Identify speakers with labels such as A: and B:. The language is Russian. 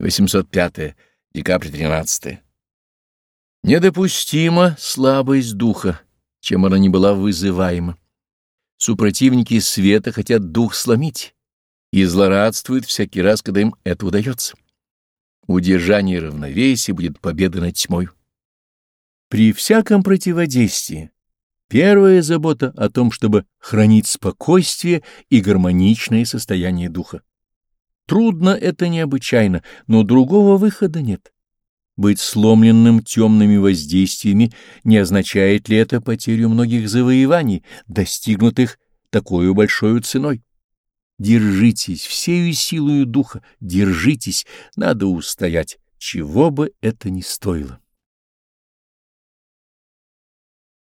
A: 805. Декабрь 13. Недопустима слабость духа, чем она не была вызываема. Супротивники света хотят дух сломить и злорадствуют всякий раз, когда им это удается. Удержание равновесия будет победа над тьмой. При всяком противодействии первая забота о том, чтобы хранить спокойствие и гармоничное состояние духа. Трудно это необычайно, но другого выхода нет. Быть сломленным темными воздействиями не означает ли это потерю многих завоеваний, достигнутых такой большой ценой? Держитесь всею силою духа, держитесь, надо устоять, чего бы это ни стоило.